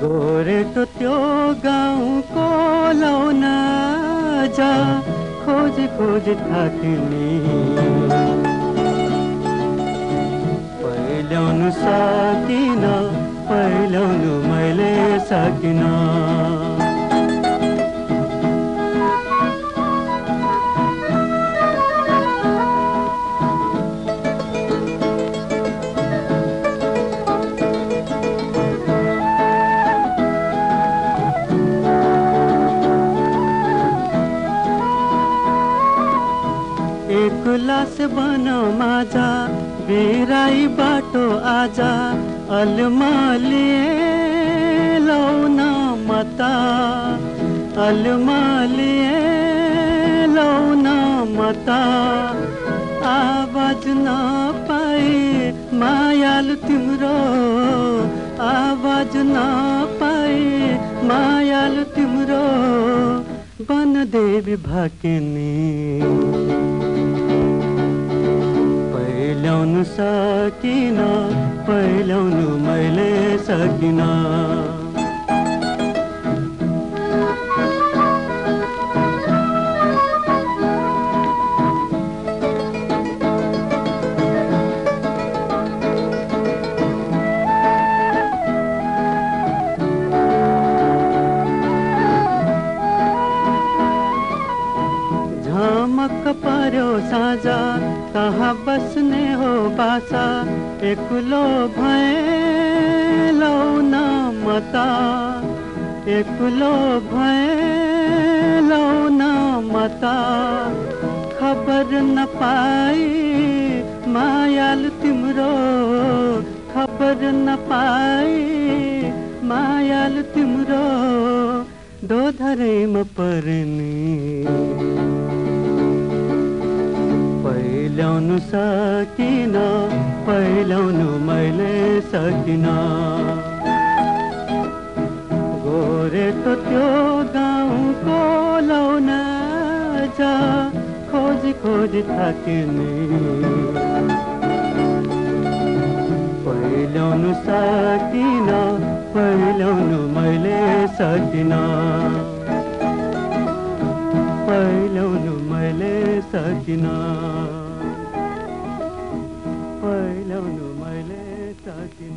गोरे तो त्यो गाँव को लौना जा, खोज खोज थाकनी पहिल्याउनु सकिन पहिल्याउनु मैले सकिन एकलास बन माझा बेराई बाटो आजा अलमालिए लौन मता अलमालिए लौन मता आवाज नपाए मायालु तिम्रो आवाज नपाए मायालु तिम्रो वनदेवी भाकिनी। पहिल्याउनु सकिन मैले सकिन। साजा कहा बसने हो बासा? एक लो भय, लो ना मता। एक लो भय, लो ना मता। खबर न पाई, मायाल तिम्रो। खबर न पाई, मायाल तिम्रो। दो धरे म परनी। पहिल्याउनु सकिन पहिल्याउनु मैले सकिन। गोरेको त्यो गाउँको लाउन जा खोजी खोजी थाकिने। पहिल्याउनु सकिन पहिल्याउनु मैले सकिन। पहिल्याउनु मैले सकिन। पहिल्याउनु मैले सकिन